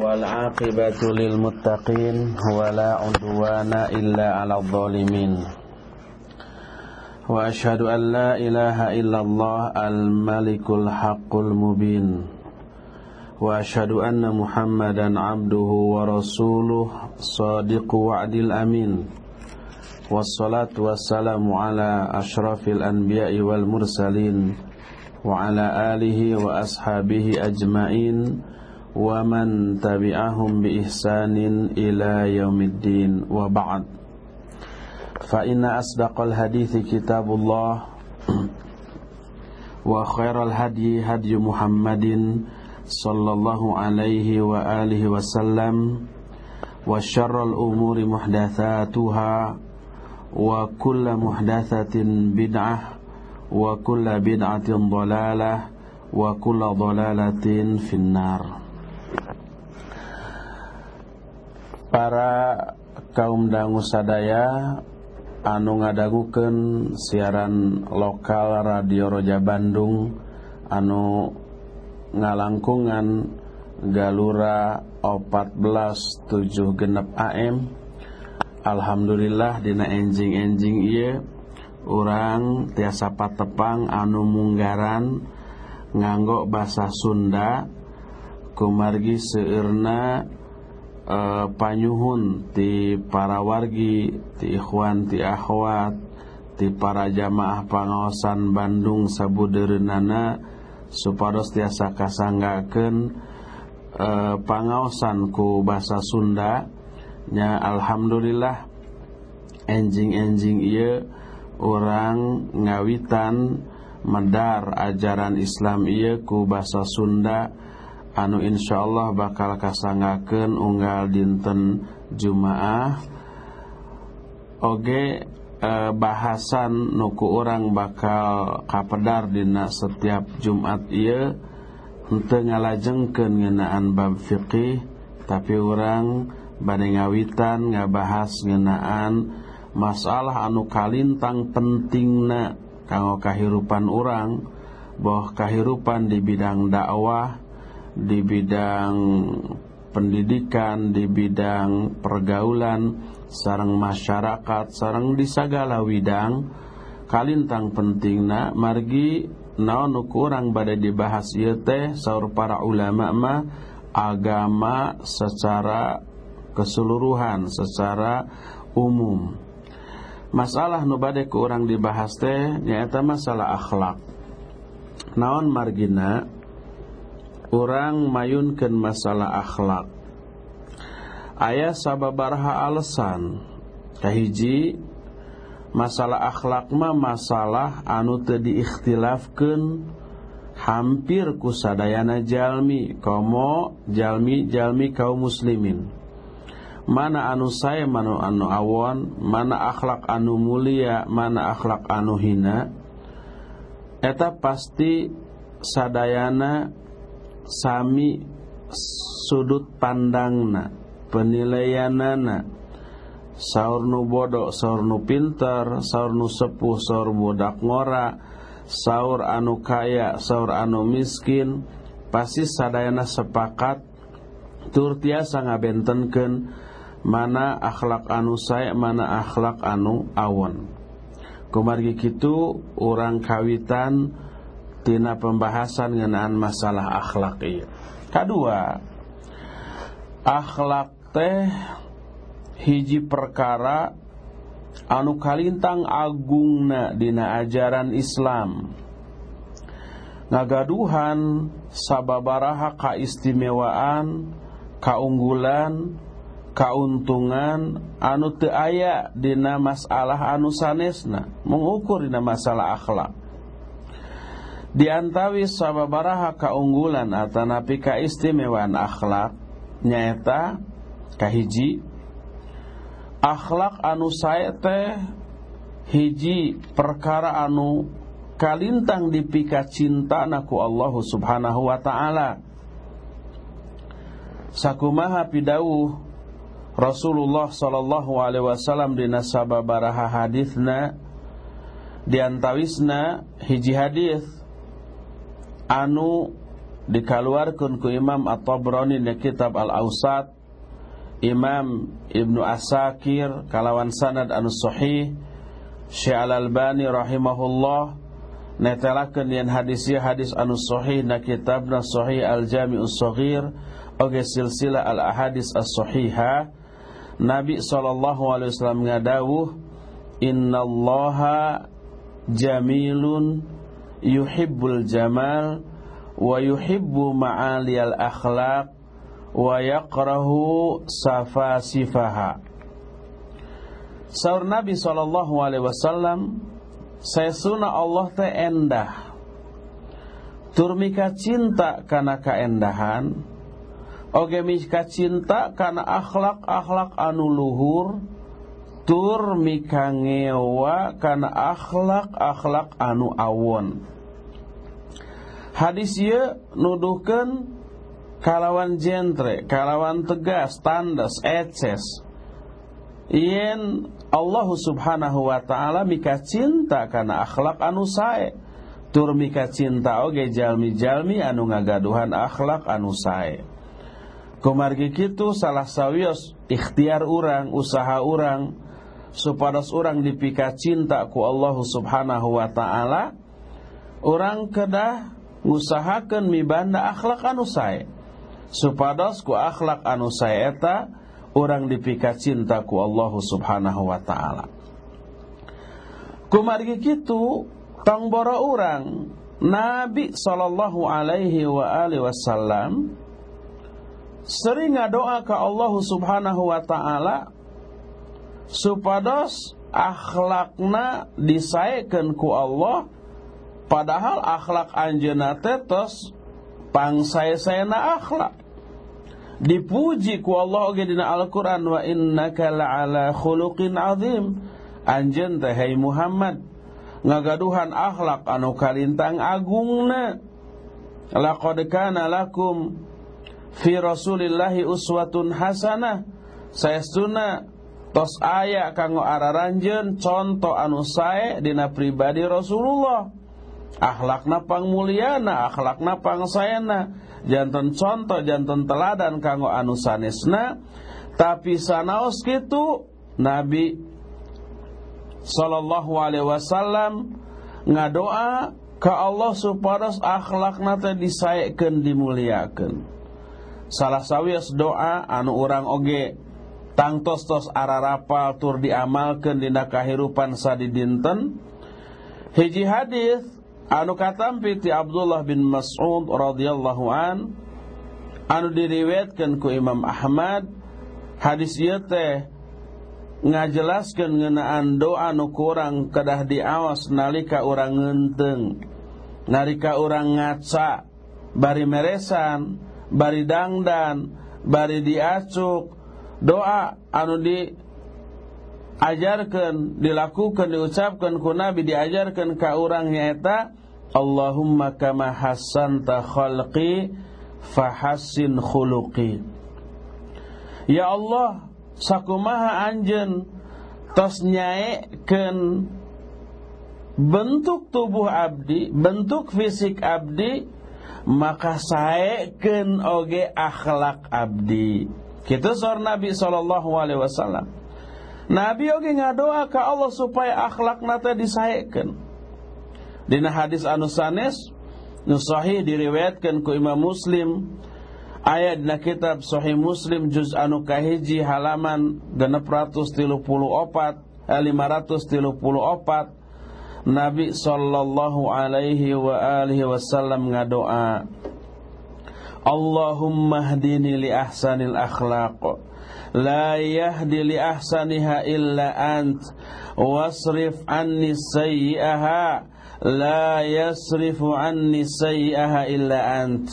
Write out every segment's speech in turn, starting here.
والعاقبة للمتقين ولا عدوان إلا على الظالمين وأشهد أن لا إله إلا الله الملك الحق المبين وأشهد أن محمدا عبده ورسوله صادق وعد الأمين والصلاة والسلام على أشرف الأنبياء والمرسلين وعلى آله وأصحابه أجمعين ومن تبعهم بإحسان إلى يوم الدين وبعد. فإن أصدق الحديث كتاب الله وخير الهدي هدي محمد صلى الله عليه وآله وسلم وشر الأمور محدثاتها وكل محدثة بدعة وكل بدعة ضلالة وكل ضلالة في النار. para kaum dangu sadaya anu ngadaguken siaran lokal radio Roja Bandung anu ngalangkungan Galura 14.7 genep AM Alhamdulillah dina enjing-enjing ieu. Orang tiasa patepang anu munggaran nganggok bahasa Sunda. Kumargi seurna e, panyuhun ti para wargi ti ikhwan ti akhwat ti para jamaah pangaosan Bandung sabudereunana supados tiasa kasanggakeun e, pangaosan ku basa Sunda. Nya alhamdulillah enjing-enjing ieu orang ngawitan medar ajaran Islam ieu ku basa Sunda anu insyaallah bakal kasangaken unggal dinten jumaah. Oge eh, bahasan nuku orang bakal kapedar dina setiap Jumat ieu. Untuk ngalajengken ngenaan bab fiqih tapi orang bade ngawitan ngabahas ngenaan masalah anu kalintang pentingna kanggo kahirupan orang boh kahirupan di bidang dakwah. Di bidang pendidikan di bidang pergaulan sarang masyarakat sarang di segala widang kalintang pentingna margi naon kurang pada dibahas ieu teh saur para ulama mah agama secara keseluruhan secara umum. Masalah nu bade ku urang dibahas teh nyaeta masalah akhlak. Naon margina Urang mayunkan masalah akhlak. Aya sababaraha alasan kahiji masalah akhlak mah masalah anu teu diikhtilafkeun hampir kusadayana Jalmi komo Jalmi-jalmi kaum muslimin. Mana anu saya mana anu awon mana akhlak anu mulia mana akhlak anu hina eta pasti sadayana sami sudut pandangna penilaianana. Saur nu bodoh saur nu pinter saur nu sepuh saur budak ngora saur anu kaya saur anu miskin pasti sadayana sepakat tur tiasa ngabentenkeun mana akhlak anu saya mana akhlak anu awon kumargi kitu orang kawitan tina pembahasan ngenaan masalah akhlak ieu kadua akhlak teh hiji perkara anu kalintang agungna dina ajaran Islam. Ngagaduhan sababaraha kaistimewaan kaunggulan kauntungan anu teu aya dina masalah anu sanesna mengukur dina masalah akhlak di antawis sababaraha kaunggulan atanapi kaistimewaan akhlak nyaeta kahiji akhlak anu sae hiji perkara anu kalintang dipika cinta naku Allah subhanahu wa ta'ala. Sakumaha pidawuh Rasulullah sallallahu alaihi wasallam dina sababaraha hadisna diantawisna hiji hadis anu dikeluarkan ku Imam At-Tabrani di kitab Al-Ausat Imam Ibnu Asakir kalawan sanad anu sahih Syekh Al-Albani rahimahullah netelakeun yen hadis hadis anu sahih na kitabna Sahih Al-Jami'us Shaghir oge silsilah al-ahadis as-sahihah Nabi sallallahu alaihi wasallam ngadawuh innallaha jamilun yuhibbul jamal wa yuhibbu ma'aliyal akhlaq wa yakrahu safasifaha. Saur Nabi sallallahu alaihi wasallam Sesuna Allah teh endah. Tur mika cinta kana kaendahan Oge cinta kana akhlak-akhlak anu luhur Tur mika ngewa kana akhlak-akhlak anu awon. Hadis ye nuduhkan kalawan jentre, kalawan tegas, tandas, eces. Yen Allah subhanahu wa ta'ala mika cinta karena akhlak anu sae tur mika cinta oge jalmi-jalmi anu ngagaduhan akhlak anu sae. Kumargi kitu salah sawios ikhtiar orang usaha orang supados orang dipika cinta ku Allah subhanahu wa ta'ala orang kedah ngusahakeun mibanda akhlak anu sae. Supados ku akhlak anu sae eta orang dipika cinta ku Allah subhanahu wa ta'ala. Kumargi kitu tangboro orang Nabi sallallahu alaihi wa alihi wasallam sering doa ke Allah subhanahu wa ta'ala supados akhlakna disaekeun ku Allah padahal akhlak anjeunna teh tos pangsae-saena akhlak. Dipuji ku Allah oge dina Al-Qur'an wa innaka la'ala khuluqin azim. Anjeun teh hai Muhammad ngagaduhan akhlak anu kalintang agungna. Laqad kana lakum fi rasulillahi uswatun hasanah. Saestuna tos aya kanggo araranjeun contoh anu sae dina pribadi Rasulullah. Akhlakna pangmulyana akhlakna pangsaena. Jantan contoh jantan teladan kanggo anu sanesna. Tapi sanaos kitu Nabi sallallahu alaihi wasallam ngadoa ka Allah supados akhlakna teh disaekeun dimuliakeun. Salah sawias doa anu urang oge tangtos-tos ararapal tur diamalkeun dina kahirupan sadidinten. hiji hadis anu katampi ti Abdullah bin Mas'ud radhiyallahu an anu diriwayatkeun ku Imam Ahmad hadis ieu teh ngajelaskeun ngeunaan doa nu kurang kedah diawas nalika urang ngeunteung nalika urang ngaca bari meresan bari dangdan bari diacuk doa anu di ajarkan dilakukan diucapkan ku Nabi diajarkan ka urang nyaeta Allahumma kama hassanta khalqi fahassin khuluqi. Ya Allah sakumaha anjen tos nyaekeun bentuk tubuh abdi bentuk fisik abdi maka saekeun oge akhlak abdi kitu sor Nabi sallallahu alaihi wasallam. Nabi oge ngadoa ka Allah supaya akhlak nate disaekeun. Dina hadis anu sanes nu sahih diriwayatkan ku Imam Muslim. Ayat dina kitab Sahih Muslim juz anu kahiji halaman 634 534 Nabi sallallahu alaihi wa alihi wasallam ngadoa Allahumma hdini li ahsanil akhlaq. La yahdi li ahsaniha illa ant. Wasrif anni sayyi'aha. La yasrifu anni sayyaha illa ant.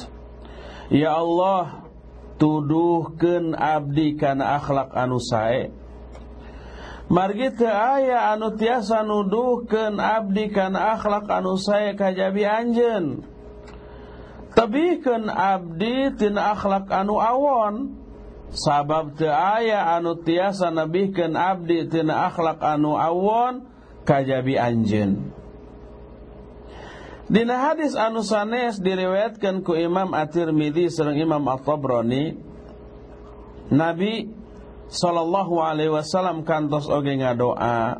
Ya Allah tuduhkeun abdi kana akhlak anu sae. Margi teu aya anu tiasa nuduhkeun abdi kana akhlak anu sae kajabi anjeun tabikeun abdi tina akhlak anu awon. Sabab teu aya anu tiasa nabihkeun abdi tina akhlak anu awon kajabi anjeun. Dina hadis anu sanes diriwayatkan ku Imam At-Tirmidzi sareng Imam At-Tabrani. Nabi sallallahu alaihi wasallam kantos oge ngadoa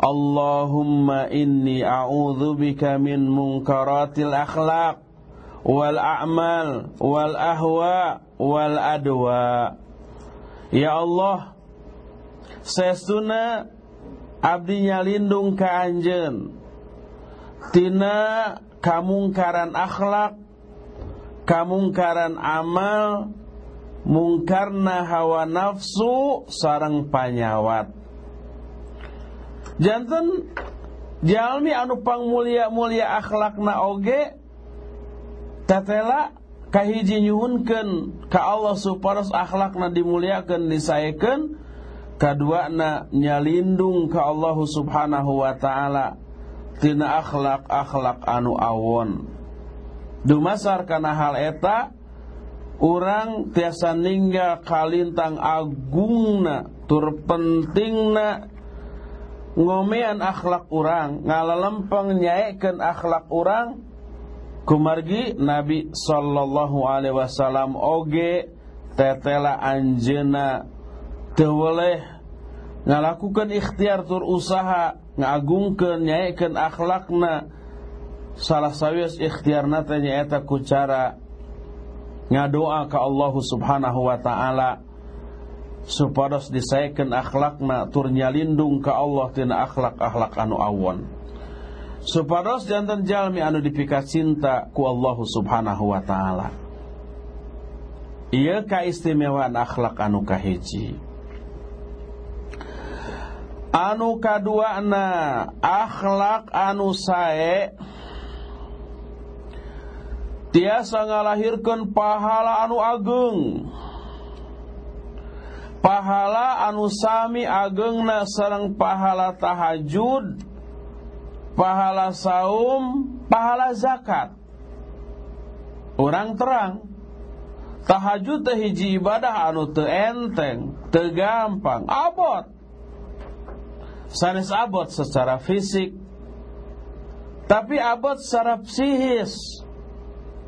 Allahumma inni a'udzubika min munkaratil akhlaq wal a'mal wal ahwa wal adwa. Ya Allah sesuna abdi nyalindung ka anjeun. Tina kamungkaran akhlak kamungkaran amal mungkarna hawa nafsu sarang panyawat. Janten jalmi anu pang mulia mulia akhlakna oge tatela kahiji nyuhunkeun ka Allah supados akhlakna dimuliakeun disaekeun kaduana nyalindung ka Allah subhanahu wa ta'ala. Tina akhlak-akhlak anu awon. Dumasar kana hal eta urang tiasa ninggal kalintang agungna tur pentingna. Ngomean akhlak urang ngalalempeng nyaekeun akhlak urang kumargi Nabi sallallahu alaihi wasallam oge tetela anjeuna teu ngalakukan ikhtiar tur usaha ngagungkeun nyaekeun akhlakna. Salah sawias ikhtiarna teh nyaeta ku cara ngadoa ka Allah Subhanahu wa taala supados disaekeun akhlakna tur nyalindung ka Allah tina akhlak-akhlak anu awon supados janten jalmi anu dipika cinta ku Allah Subhanahu wa taala. Ieu kaistimewaan akhlak anu kahiji. Anu kaduana akhlak anu sae tiasa ngalahirkan pahala anu agung pahala anu sami agengna sareng pahala tahajud pahala saum pahala zakat. Orang terang. Tahajud teh hiji ibadah anu teu enteng teu gampang abot. Sanes abot secara fisik. Tapi abot secara psikis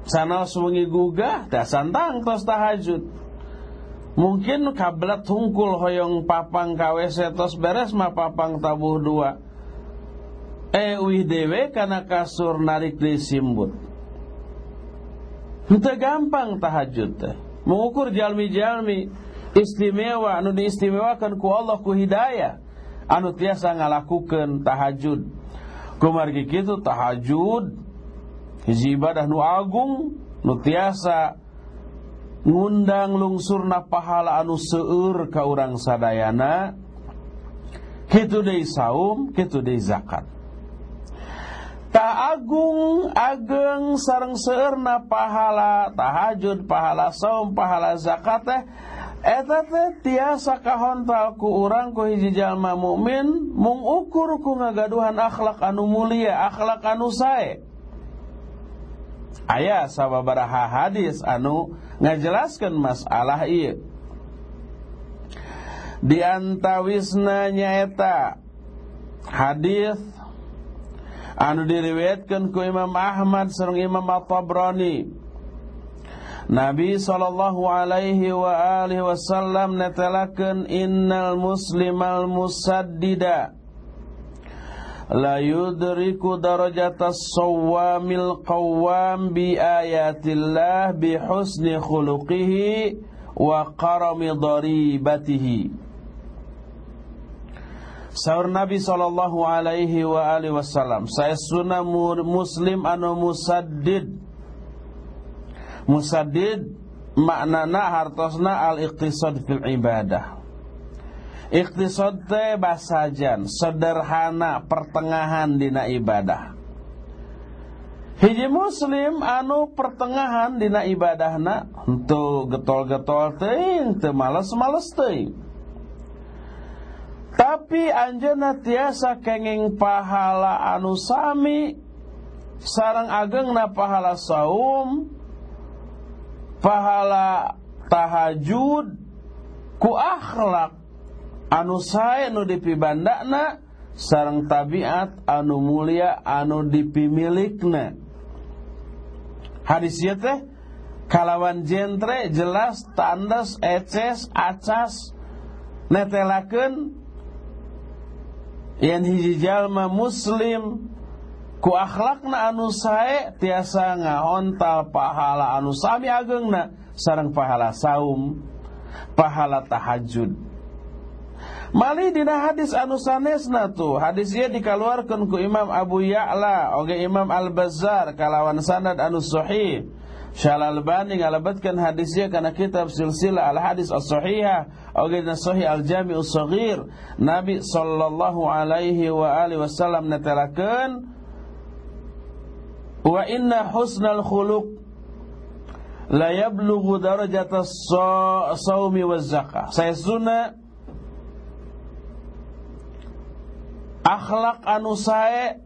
sana sungi gugah dah santang tos tahajud. Mungkin kablat hungkul hoyong papang KWC tos beres mah papang tabuh dua eh wih dewe karena kasur narik di simbut Itu gampang tahajud teh. Mengukur jalmi-jalmi. Istimewa anu diistimewakan ku Allah ku hidayah. Anu tiasa ngalakukan tahajud. Kumargi kitu tahajud hiji ibadah nu agung nu tiasa ngundang lungsurna pahala anu seueur ka urang sadayana. Kitu deui saum kitu deui zakat Ta agung ageng sareng seerna pahala tahajud pahala saum pahala zakat teh eta teh tiasa kahontal ku urang ku hiji jalma mukmin mung ukur ku ngagaduhan akhlak anu mulia akhlak anu sae Aya sababaraha hadis anu ngajelaskeun masalah ieu. Di antawisna nyaeta hadis anu diriwayatkeun ku Imam Ahmad sareng Imam At-Tabrani. Nabi sallallahu alaihi wa alihi wasallam netelakeun innal muslimal musaddida la yudriku darajatas sawamil qawwam bi ayatillah bi husni khuluqihi wa qarami daribatihi Saur Nabi sallallahu alaihi wa alihi wasallam saya sunah muslim anu musaddid Musaddid maknana hartosna al-iqtisad fil ibadah. Iqtisad teh basajan, sederhana, pertengahan dina ibadah. Hiji muslim anu pertengahan dina ibadahna henteu getol-getol teuing, teu males-males teuing. tapi Anjena tiasa kenging pahala anusami sarang agengna pahala saum pahala tahajud ku akhlak. Anu sae nu dipibandakna sarang tabiat anu mulia anu dipimilikna. Hadis ieu teh kalawan jentre jelas tandas eces acas netelakeun yen hiji jalma muslim. Ku akhlakna anu sae tiasa ngahontal pahala anu sami ageungna sareng pahala saum pahala tahajud. Mali dina hadis anu sanesna tu. Hadis ieu dikaluarkeun ku Imam Abu Ya'la oge Imam Al-Bazzar kalawan sanad anu sahih Syal Albani ngalabatkan hadisnya karena kitab silsilah al-hadis as-sahihah Oke sahih al-jami us-saghir Nabi sallallahu alaihi wa alihi wasallam netelakeun Wa inna husnal khuluq La yablughu darajata sawmi wa zakah. Saya sunna Akhlak anu sae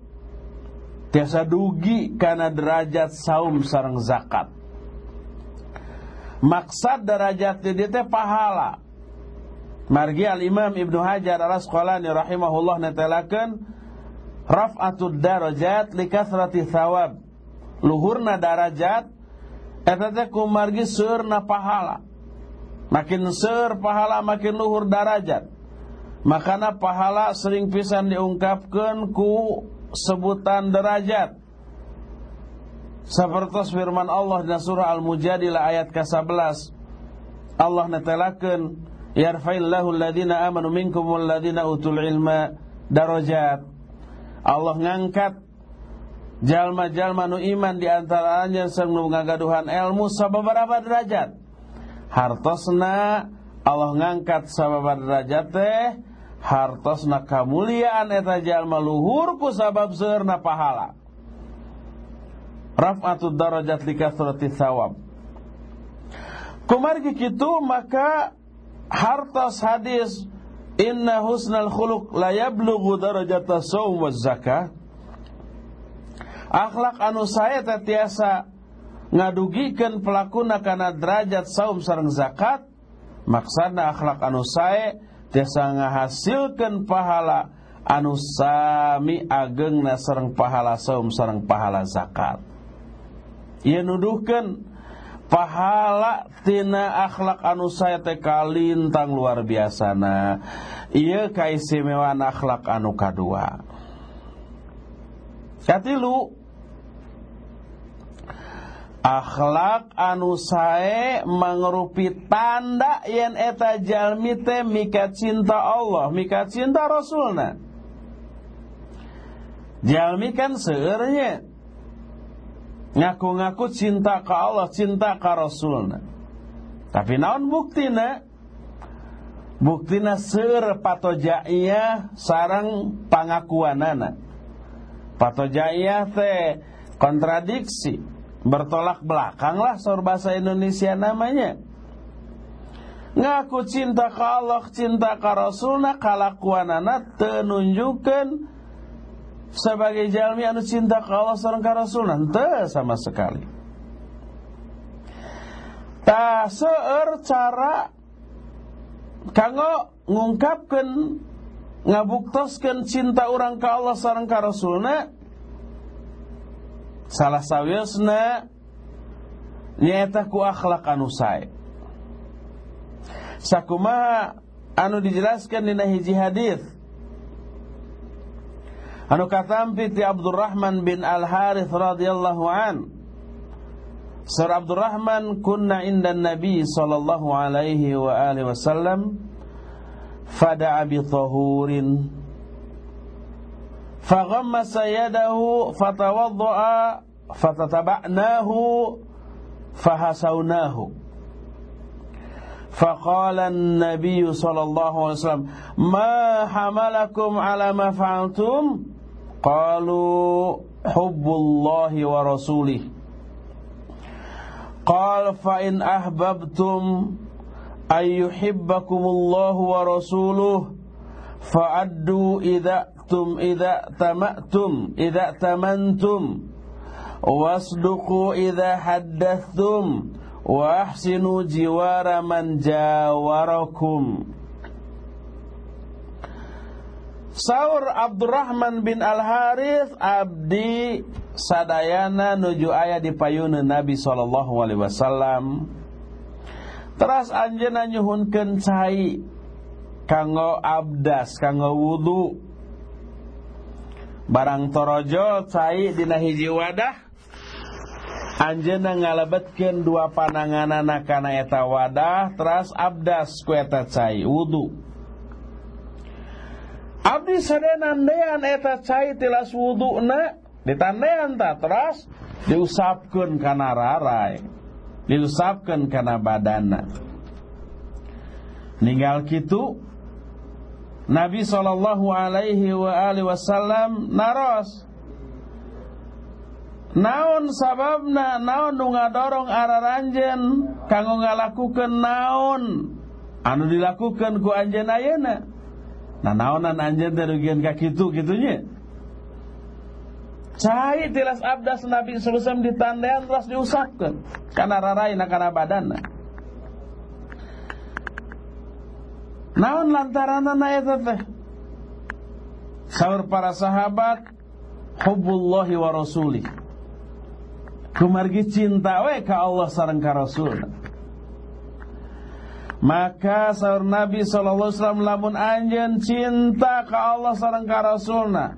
Tiasa dugi karena derajat saum sarang zakat maksud derajat dia teh pahala. Margi al imam ibnu hajar al asqalani rahimahullah netelakeun raf'atud darajat li kathrati thawab. Luhurna darajat eta teh kumargi seurna pahala. Makin seur pahala makin luhur darajat. Makana pahala sering pisan diungkapkan ku sebutan derajat Seperti firman Allah dalam surah Al-Mujadilah ayat ke-11 Allah netelakeun yarfa'illahu alladhina amanu minkum walladhina utul ilma darajat. Allah ngangkat jalma-jalma nu iman di antaranya sang nu ngagaduhan ilmu sababaraha derajat. Hartosna Allah ngangkat sababaraha derajat teh hartosna kamuliaan eta jalma luhur ku sabab seurna pahala raf'atud darajat li kathrati thawab kumargi kitu maka hartas hadis inna husnal khuluq la yablughu darajata shaum zakah. Akhlak anu saya tiasa ngadugikeun pelakuna kana derajat saum sareng zakat maksana akhlak anu sae tiasa ngahasilkeun pahala anu sami ageungna sareng pahala saum sareng pahala zakat ia nuduhkan pahala tina akhlak anu saya teh kalintang luar biasa na ia kaistimewaan akhlak anu kadua. Katilu akhlak anu sae mangrupi tanda yen eta jalmi teh mika cinta Allah mika cinta Rasulna. Jalmi kan seurnya ngaku-ngaku cinta ke Allah, cinta ke Rasulna. Tapi naon buktina? Buktina seur patojaiyah sarang pangakuanana. Patojaiyah teh kontradiksi, bertolak belakang lah sor Indonesia namanya. Ngaku cinta ke Allah, cinta ke Rasulna, kalakuanana tenunjukkan sebagai jalmi anu cinta ke Allah sareng ka Rasul sama sekali. Ta seueur cara kanggo ngungkapkeun ngabuktoskeun cinta orang ka Allah sareng ka Rasulna salah sawiosna nyaeta ku akhlak anu sae. Sakumaha anu dijelaskan dina hiji hadis Anu katampi ti Abdurrahman bin Al-Harith radhiyallahu an. Sir Abdurrahman kunna inda Nabi sallallahu alaihi wa alihi wasallam fada'a bi tahurin faghammasa yadahu fatawadda'a fatataba'nahu fahasawnahu فقال النبي صلى الله عليه وسلم ما حملكم على ما فعلتم قالوا حب الله ورسوله. قال فإن أحببتم أن يحبكم الله ورسوله فأدوا إذا تم إذا تمأتم إذا تمنتم واصدقوا إذا حدثتم وأحسنوا جوار من جاوركم. Saur Abdurrahman bin Al-Harith abdi sadayana nuju aya di payuna Nabi wasallam. Teras anjeunna nyuhunkeun cai kanggo abdas, kanggo wudu. Barang torojo cai dina hiji wadah Anjeunna ngalebetkeun dua pananganana kana eta wadah teras abdas ku eta cai wudu. Abdi sadenandean eta cai tilas wuduna ditandean ta terus diusapkeun kana rarai diusapkeun kana badana. Ninggal kitu Nabi sallallahu alaihi wasallam naros Naon sababna? Naon nu ngadorong araranjeun kanggo ngalakukeun naon? Anu dilakukan ku anjeun ayeuna Nah naonan anjeun teh rugian ka kitu kitunya. Cai tilas abdas Nabi wasallam ditandean terus diusapkeun kana raraina kana badanna. Naon lantaranana eta teh? Saur para sahabat hubbullahi wa rasuli. Kumargi cinta we ka Allah sareng ka Rasulna. Maka sahur Nabi SAW lamun anjen cinta ke Allah sareng ka Rasulna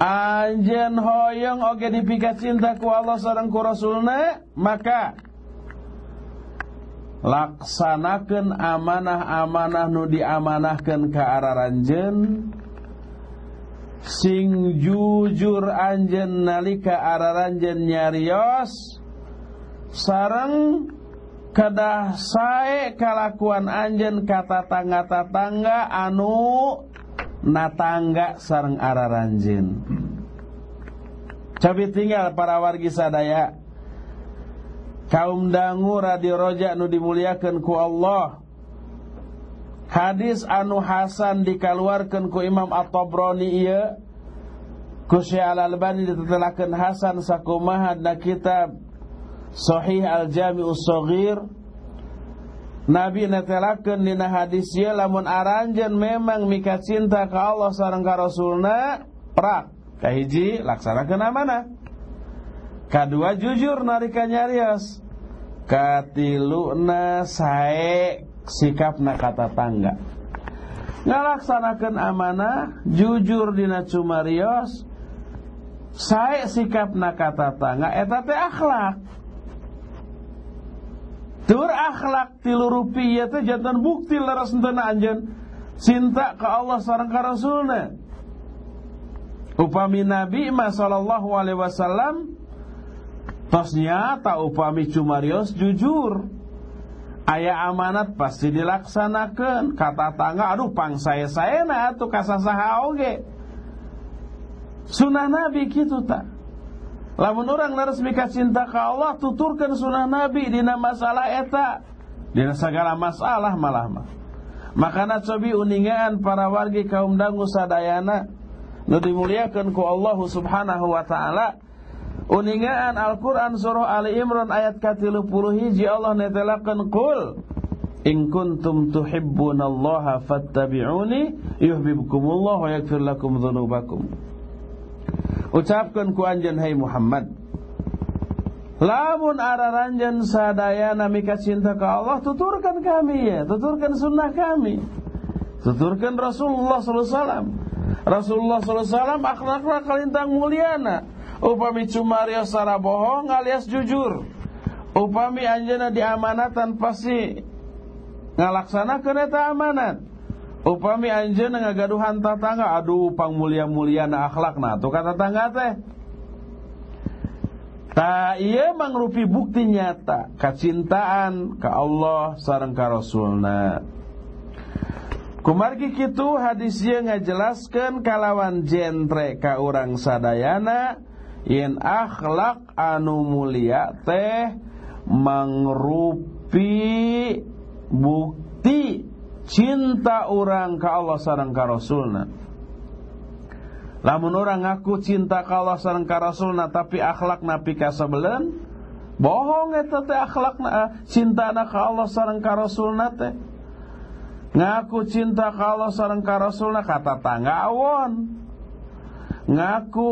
Anjen hoyong oge dipika cinta ku Allah sareng ku Rasulna Maka Laksanakan amanah-amanah nu diamanahkan ke araranjen Sing jujur anjen nalika araranjen nyarios Sareng kedah sae kalakuan anjen kata tangga-tatangga anu natangga sareng araranjen Cabi tinggal para wargi sadaya. Kaum dangu radio roja anu dimuliakan ku Allah. Hadis anu Hasan dikaluarkan ku Imam At-Tabrani iya Ku Syekh Al-Albani ditetelakan Hasan sakumaha kitab Sahih Al-Jami'us Saghir Nabi netelakeun dina hadis ieu lamun aranjeun memang mika cinta ka Allah sareng ka Rasulna prak kahiji laksanakeun amanah. Kadua jujur narika nyarios katiluna sae sikapna kata tangga ngalaksanakeun amanah jujur dina cumarios sae sikapna kata tangga eta teh akhlak Tur akhlak tilu rupiah teh jantan bukti laras entena anjeun cinta ke Allah sareng ka Rasulna. Upami Nabi ma sallallahu alaihi wasallam tos nyata upami cumarios jujur. Aya amanat pasti dilaksanakan Kata tangga aduh pang saya saya na atuh kasasaha oge Sunnah Nabi gitu tak Lamun orang laras mika cinta ke Allah tuturkan sunnah Nabi dina masalah eta dina segala masalah malah mah. Makana cobi uningan para wargi kaum dangu sadayana nu dimuliakeun ku Allah Subhanahu wa taala. Uningan Al-Qur'an surah Ali Imran ayat ka-30 hiji Allah netelakeun qul In kuntum tuhibbunallaha fattabi'uni yuhibbukumullah wa yaghfir lakum dzunubakum. Ucapkan ku anjen hai Muhammad. Lamun araranjen sadaya namika cinta ke Allah Tuturkan kami ya. Tuturkan sunnah kami. Tuturkan Rasulullah SAW Rasulullah SAW akhlakna kalintang muliana. Upami cumaria sara bohong alias jujur. Upami anjena diamanatan pasti Ngalaksanakan eta amanat Upami anjeun ngagaduhan tatangga. Aduh pang mulia-muliana akhlakna. Tuh kata tangga teh. Ta iya mangrupi bukti nyata. Kecintaan ke Allah sareng ka Rasulna. Kumargi kitu hadis ieu ngajelaskeun kalawan jentre ka urang sadayana. Yen akhlak anu mulia teh mangrupi bukti cinta orang ke Allah sareng ka Rasulna. Lamun orang ngaku cinta ke Allah sareng ka Rasulna tapi akhlak napi ka sabelen bohong eta teh akhlakna cintana ka Allah sareng ka Rasulna teh. Ngaku cinta ka Allah sareng ka Rasulna kata tangga awon. Ngaku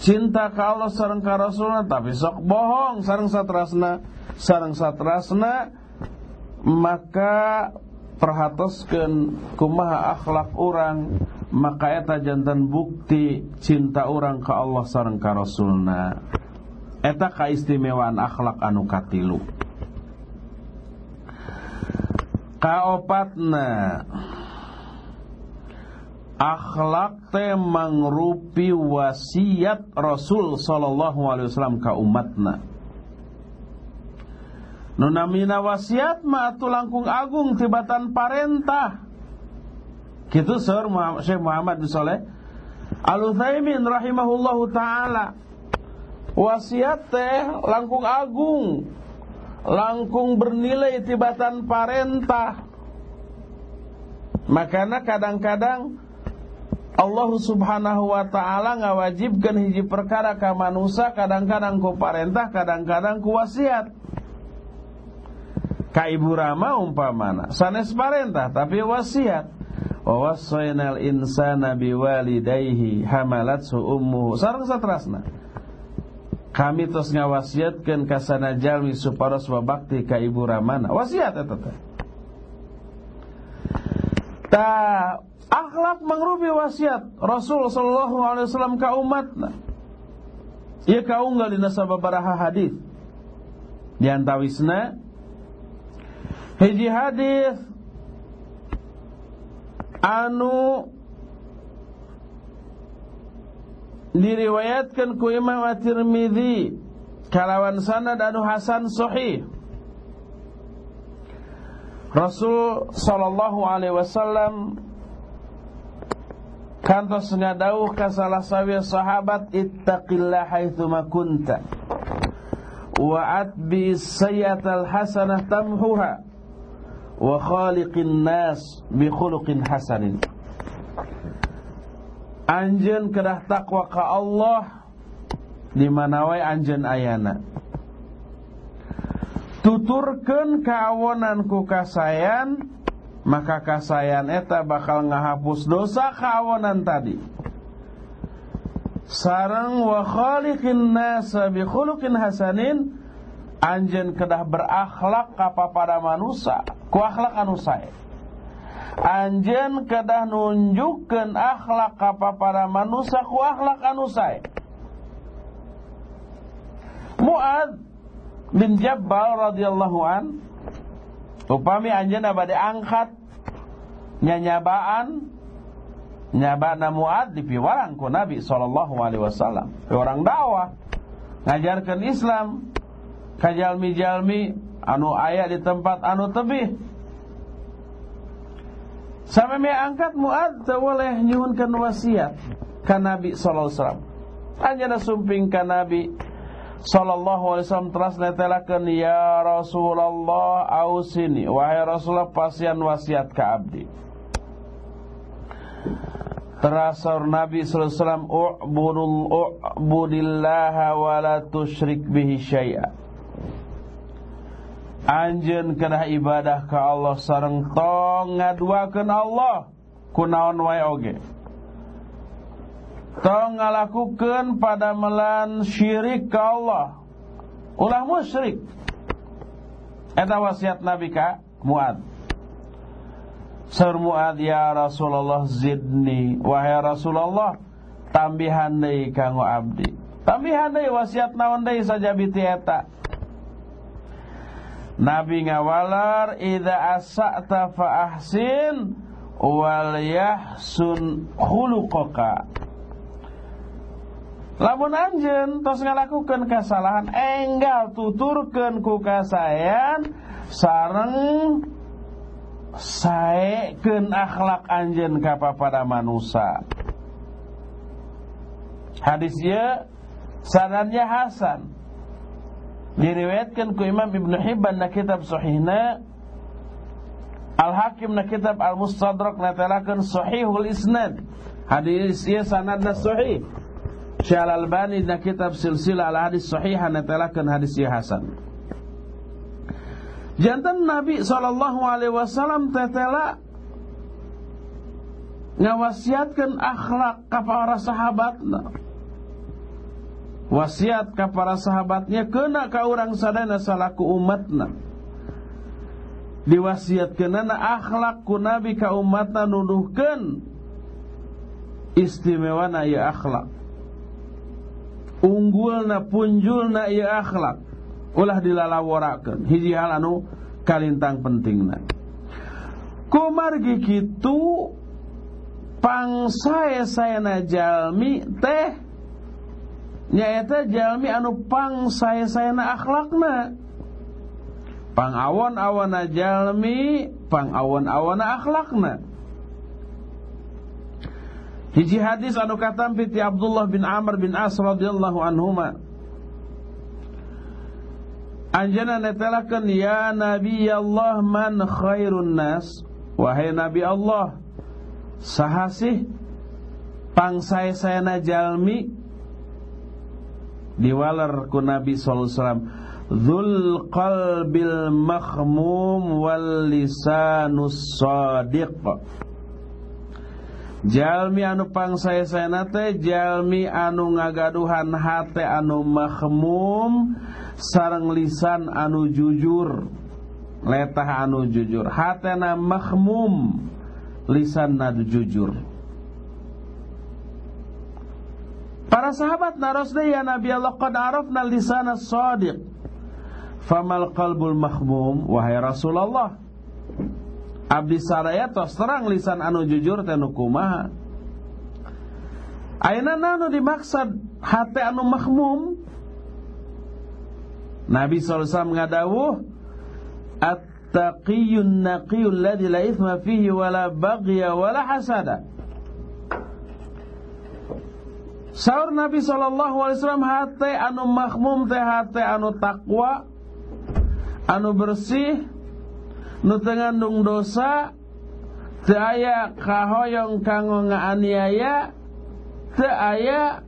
cinta ka Allah sareng ka Rasulna tapi sok bohong sareng satrasna. Sareng satrasna maka perhatoskeun kumaha akhlak orang maka eta jantan bukti cinta orang ka Allah sareng ka Rasulna. Eta kaistimewaan akhlak anu katilu. Kaopatna akhlak teh mangrupi wasiat Rasul sallallahu alaihi wasallam ka umatna Nunamina wasiat ma atu langkung agung tibatan parentah. Kitu sir Syekh Muhammad bin Saleh Al-Utsaimin rahimahullahu taala. Wasiat teh langkung agung. Langkung bernilai tibatan parentah. Makanya kadang-kadang Allah subhanahu wa ta'ala ngawajibkan hiji perkara ke manusia kadang-kadang ku parentah kadang-kadang ku wasiat ka ibu rama umpamana. Sanes parentah tapi wasiat. Wa wasainal insana biwalidayhi hamalatsu ummuhu. Sareng satrasna. Kami terus ngawasiatkan kasana jalmi suparos bakti ka ibu ramana. Wasiat eta teh. Ta akhlak mangrupi wasiat. Rasul sallallahu alaihi wasallam ka umatna. Ieu kaunggal dina sababaraha hadis. Di antawisna hiji hadis. Anu diriwayatkan ku Imam At-Tirmidzi kalawan sanad anu hasan sahih. Rasul sallallahu alaihi wasallam kantos ngadauh ka salah sawi sahabat ittaqillah haitsu ma kunta wa atbi sayyatal hasanah tamhuha wa khaliqin nas bi khuluqin hasanin. Anjen kedah takwa ka Allah di mana wae anjen ayana. Tuturkeun kawonan ku kasayan maka kasayan eta bakal ngahapus dosa kawonan tadi. Sarang wa khaliqin nasa bi khuluqin hasanin anjen kedah berakhlak kapa pada manusia ku akhlak anu sae Anjen kedah nunjukkan akhlak apa para manusia ku akhlak anu sae. Muad bin Jabal radhiyallahu an upami anjeun abade angkat nyanyabaan nyabana Muad dipiwarang ku Nabi sallallahu alaihi wasallam. Orang dakwah ngajarkan Islam kajalmi-jalmi anu aya di tempat anu tebih Sampai me angkat Muad boleh nyuhunkeun wasiat ka Nabi sallallahu alaihi wasallam. Anjeunna sumping ka Nabi sallallahu alaihi wasallam teras netelakeun ya Rasulullah ausini wahai Rasulullah pasian wasiat ka abdi. Terasar Nabi sallallahu alaihi wasallam u'budul u'budillaha wa la tusyrik bihi syai'a. Anjen kena ibadah ke Allah sareng tong ngaduakeun Allah kunaon wae oge. Tong ngalakukeun pada melan syirik ke Allah. Ulah musyrik. Eta wasiat Nabi ka Muad. Sir Muad ya Rasulullah zidni wahai Rasulullah tambihan deui kanggo abdi. Tambihan deui wasiat naon deui saja biti eta. Nabi ngawalar idza asa'ta fa ahsin wal yahsun khuluqaka. Lamun anjeun tos ngalakukeun kesalahan enggal tuturkeun ku kasayan sareng saekeun akhlak anjeun ka pada manusia. Hadis ieu sanadnya hasan diriwayatkan ku Imam Ibn Hibban na kitab sahihna Al-Hakim na kitab Al-Mustadrak na talakan sahihul isnad. Hadis ieu sanadna sahih. Syekh Al-Albani na kitab silsilah al-hadis sahihah na talakan hadis ieu hasan. Jantan Nabi wasallam tetela ngawasiatkan akhlak ka para sahabatna wasiat ka para sahabatnya kena ka urang sadana salaku umatna. Diwasiatkeunana akhlak ku nabi ka umatna nuduhkeun. Istimewana ieu akhlak. Unggulna punjulna ieu akhlak. Ulah dilalaworakeun. Hiji hal anu kalintang pentingna. Kumargi kitu pangsae sayana jalmi teh nyaeta jalmi anu pang saya-sayana akhlakna. Pang awon-awana jalmi pang awon-awana akhlakna. Hiji hadis anu katampi ti Abdullah bin Amr bin As radhiyallahu anhuma. Anjana netelakan ya Nabi Allah man khairun nas? Wahai Nabi Allah Sahasih Pangsai-sayana jalmi diwalar ku Nabi wasallam dzul qalbil makhmum wal lisanus sadiq. Jalmi anu pangsaesana teh jalmi anu ngagaduhan hate anu makhmum sareng lisan anu jujur letah anu jujur. Hatena makhmum lisan anu jujur Para sahabat narosna ya Nabi Allah qad arafna lisana sadiq. Famal qalbul mahmum wahai Rasulullah. Abdi saraya tos terang lisan anu jujur teh nu kumaha. Ayeuna nanu dimaksud hati anu mahmum? Nabi SAW ngadawuh At-taqiyun naqiyul ladzi la ithma fihi wala baghya wala hasada Saur Nabi sallallahu alaihi wasallam hate anu makmum teh hate anu takwa anu bersih nu tengandung dosa teu aya kahoyong kanggo ngaaniaya teu aya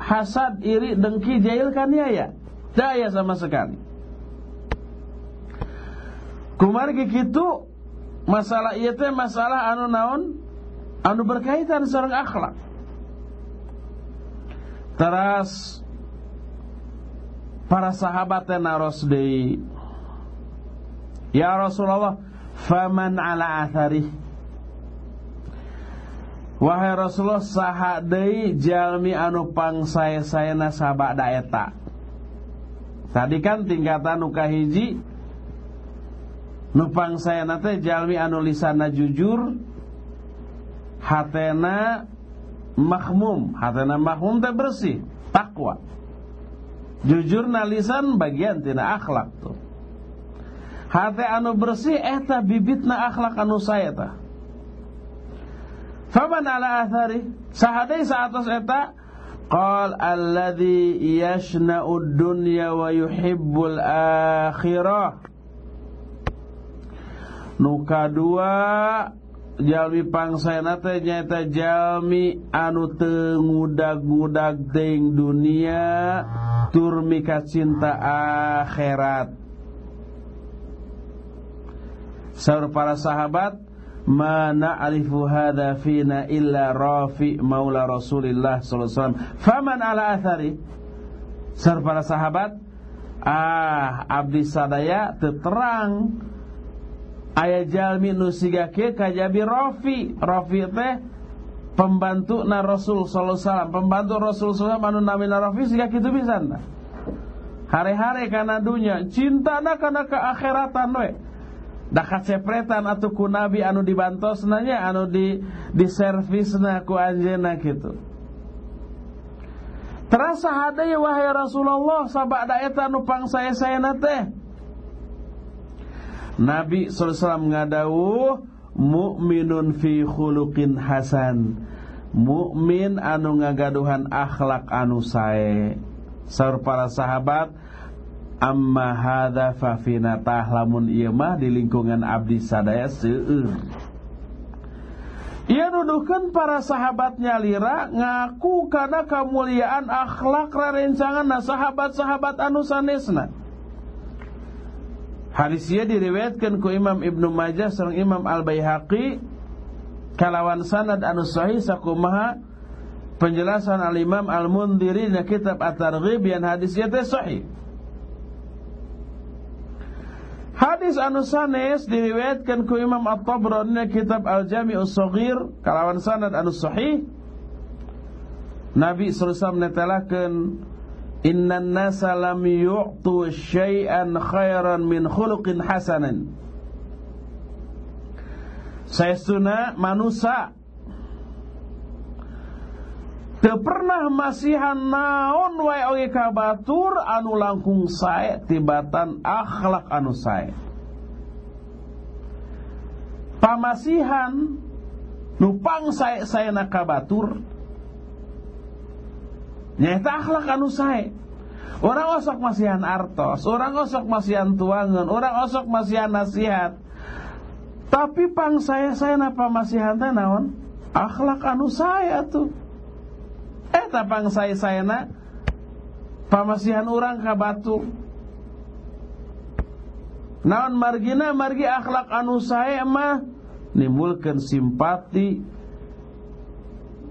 hasad iri dengki jahil kaniaya teu aya sama sekali. Kumargi kitu masalah ieu teh masalah anu naon? Anu berkaitan sareng akhlak Teras para sahabat naros deui Ya Rasulullah faman ala athari? Wahai Rasulullah saha jalmi anu pangsae-saena sabada eta Tadi kan tingkatan nu kahiji nu pangsaena teh jalmi anu lisana jujur hatena mahmum hatana mahmum teh bersih. Takwa. Jujur nalisan bagian tina akhlak tuh hati anu bersih eta bibitna akhlak anu saya ta faman ala athari? Sahadai saatos eta qal alladhi yashna'ud dunya wa yuhibbul akhirah. Nuka dua jalmi pangsana teh nyaeta jalmi anu teu ngudag-ngudag teuing dunia tur mika cinta akhirat. Saur para sahabat mana alifu hadza fina illa Rafi maula Rasulillah sallallahu alaihi wasallam. Faman ala athari? Saur para sahabat ah abdi sadaya terang aya jalmi nu sigake kajabi Rafi. Rafi teh pembantu na Rasul sallallahu alaihi wasallam. Pembantu Rasul sallallahu anu Rafi siga kitu pisan tah hare-hare kana dunya cintana kana ke akhiratan we. Da kacepretan atuh ku nabi anu dibantosna nya anu di di servisna ku anjeunna kitu. Terasa hadaya wahai Rasulullah sabada eta nu pangsae-saena teh Nabi SAW ngadawuh mukminun fi khuluqin hasan. Mukmin anu ngagaduhan akhlak anu sae. Saur para sahabat amma hadza fa tahlamun. Di lingkungan abdi sadaya seueur. Ia nuduhkan para sahabatnya lira ngaku karena kemuliaan akhlak rarencangan sahabat-sahabat anu sanesna Hadis ia diriwayatkan ku Imam Ibnu Majah sareng Imam Al Baihaqi kalawan sanad anu sahih sakumaha. Penjelasan al-Imam Al-Mundhiri di kitab At-Targhib yang hadisnya teh sahih. Hadis anu sanes diriwayatkan ku Imam At-Tabrani kitab Al-Jami'us Shaghir kalawan sanad anu sahih. Nabi sallallahu alaihi wasallam Innan nasa lam yu'tu syai'an khairan min khuluqin Saya suna manusia Teu pernah masihan naon wae oge ka batur anu langkung sae tibatan akhlak anu sae. Pamasihan nupang sae-saena ka batur nyaeta akhlak anu sae. Orang osok masihan artos, orang osok masihan tuangan, orang osok masihan nasihat. Tapi pang saya saya napa masihan teh naon? Akhlak anu sae atuh. Eh tapang saya saya na pamasihan orang ka batu. Naon margina margi akhlak anu saya mah nimbulkan simpati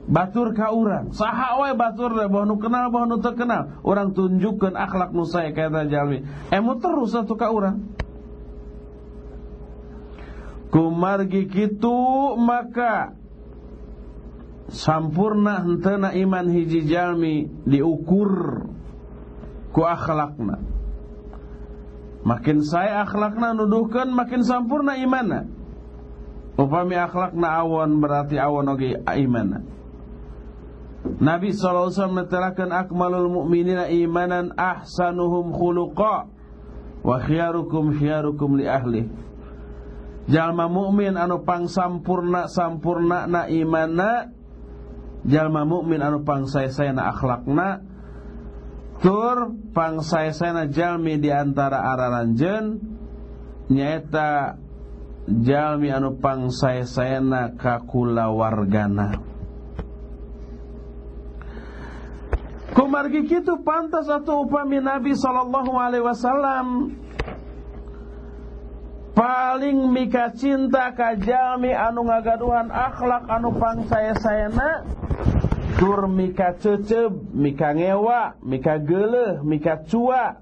batur ka urang. Saha wae batur deh bahwa nu kenal bahwa nu terkenal. Orang tunjukkan akhlak nu saya kata jalmi emu terus satu ka urang. Kumargi kitu maka sampurna hentena iman hiji jalmi diukur ku akhlakna. Makin saya akhlakna nuduhkan makin sampurna imana. Upami akhlakna awon berarti awon oge imana Nabi SAW menerangkan akmalul mu'minina imanan ahsanuhum khuluqa wa khiyarukum khiyarukum li ahli. Jalma mukmin anu pang sampurna sampurna na imana jalma mukmin anu pangsae-saena akhlakna tur pangsae-saena jalmi di antara araranjeun nyaeta jalmi anu pangsae-saena kakulawargana Kumargi kitu pantas atau upami Nabi sallallahu alaihi wasallam. Paling mika cinta ka jalmi anu ngagaduhan akhlak anu pangsae-saena tur mika ceceb, mika ngewa, mika geleh, mika cua.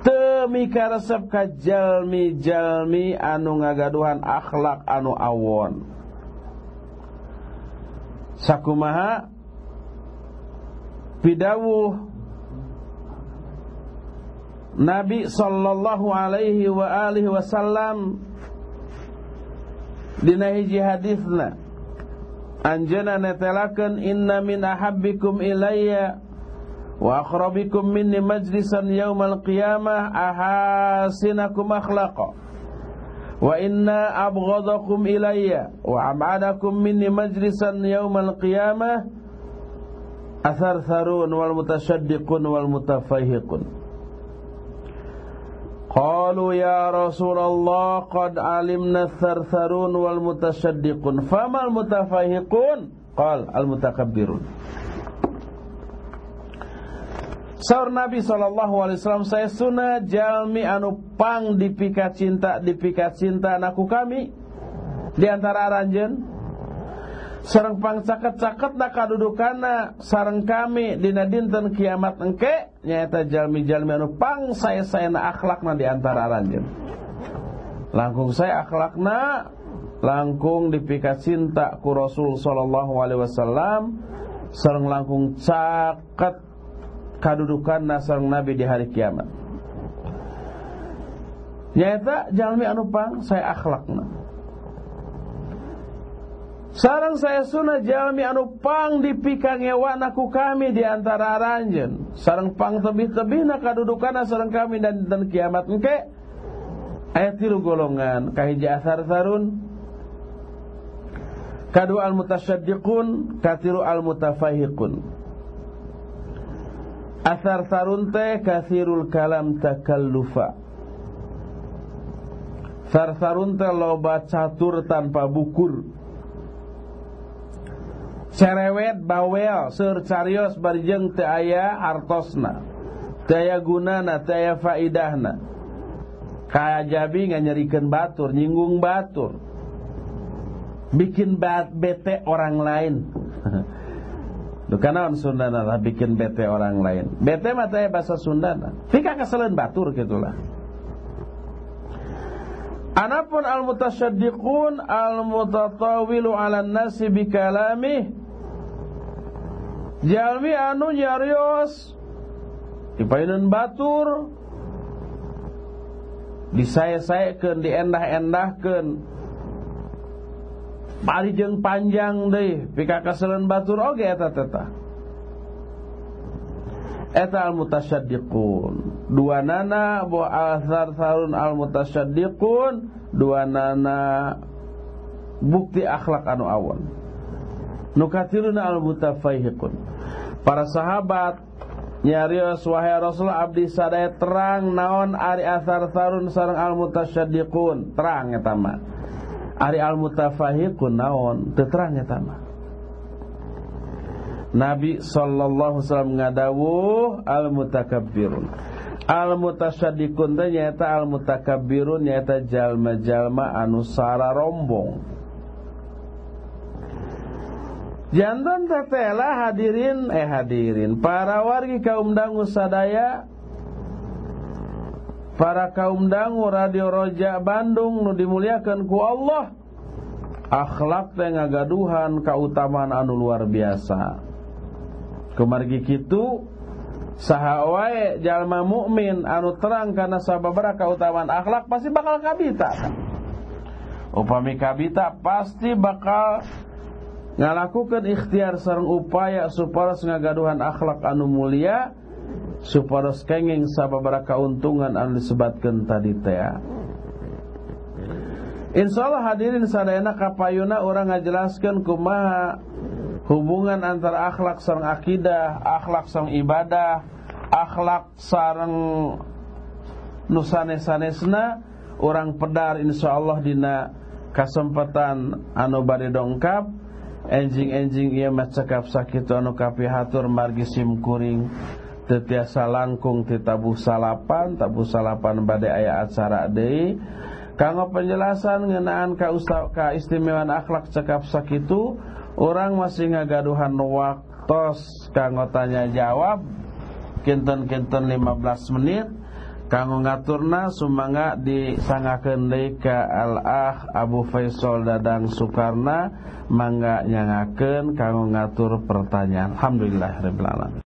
Te mika resep ka jalmi-jalmi anu ngagaduhan akhlak anu awon. Sakumaha pidawuh Nabi sallallahu alaihi wa alihi wasallam. Dina hiji hadisna anjana netelakeun inna min ahabbikum ilayya wa aqrabikum minni majlisan yaumal qiyamah ahasinakum akhlaqa. Wa inna abghadakum ilayya wa ab'adakum minni majlisan yaumal qiyamah Asar sarun wal mutasyaddiqun wal mutafahiqun Qalu ya Rasulullah Qad alimna tharsarun wal mutasyaddiqun Famal mutafahiqun Qal al mutakabbirun Saur Nabi SAW Saya suna jalmi anu pang Dipika cinta Dipika cinta anakku kami. Di antara aranjen sareng pangcaket-caket na kadudukana. Sareng kami dina dinten kiamat engke nyaeta jalmi-jalmi anu pang saya-sayana akhlakna di antara ranjeun langkung saya akhlakna langkung dipikat cinta ku Rasul sallallahu alaihi wasallam. Langkung caket kadudukanna sareng Nabi di hari kiamat. Nyaeta jalmi anu pang saya akhlakna Sarang saya sunnah jalmi anu pang dipikang ewana ku kami di antara ranjen. Sarang pang tebih-tebih na kadudukan sarang kami dan dan kiamat engke. Ayat tilu golongan kahiji asar sarun. Kadu al mutasyaddiqun, katiru al mutafahiqun. Asar sarun teh kathirul kalam takallufa. Sar-sarun teh loba catur tanpa bukur cerewet bawel seur carios barjeng teu aya hartosna teu aya gunana teu aya faidahna kajabi batur nyinggung batur bikin bete orang lain Karena Sunda lah bikin bete orang lain. Bete mata bahasa Sunda. Tika kesalahan batur gitulah. Anapun al-mutasyaddiqun al-mutatawilu 'ala nasi bikalami Jalmi anu nyarios. Dipaineun batur. Disaya-sayakeun diendah-endahkeun jeung panjang deui pika kaseuleun batur. Oge eta teh eta al mutasyaddiqun dua nana bu asar sarun al mutasyaddiqun dua nana bukti akhlak anu awon nukatiruna al mutafaihiqun para sahabat nyarios wahai rasul abdi sadaya terang naon ari asar sarun sareng al mutasyaddiqun terang eta mah Ari al-mutafahiqun naon Terang ya Nabi sallallahu alaihi wasallam ngadawuh al-mutakabbirun. Al-mutasyaddiqun teh nyaeta al-mutakabbirun nyaeta jalma-jalma anu sara rombong Jantan tetela hadirin eh hadirin para wargi kaum dangu sadaya para kaum dangu radio Roja Bandung nu dimuliakan ku Allah. Akhlak teh ngagaduhan kautamaan anu luar biasa. Kemargi kitu saha wae jalma mukmin anu terang kana sababaraha kautamaan akhlak pasti bakal kabita. Upami kabita pasti bakal ngalakukan ikhtiar sareng upaya supaya ngagaduhan akhlak anu mulia supados kenging sababara kauntungan anu disebutkan tadi teh. Insyaallah hadirin sadayana kapayuna orang ngajelaskeun kumaha hubungan antara akhlak sareng akidah, akhlak sareng ibadah, akhlak sareng nusanes-sanesna orang pedar insyaallah dina kesempatan anu bade dongkap enjing-enjing ieu mah cekap sakitu anu kapihatur margi sim kuring. Tetiasa langkung ti tabuh salapan tabuh salapan bade aya acara deui kanggo penjelasan ngeunaan ka ka istimewaan akhlak cekap sakitu orang masih ngagaduhan waktos. Kanggo tanya jawab kinten-kinten 15 menit kanggo ngaturna sumangga disangakeun deui ka al-ah Abu Faisal Dadang Sukarna mangga nyangakeun kanggo ngatur pertanyaan. Alhamdulillahirabbil alamin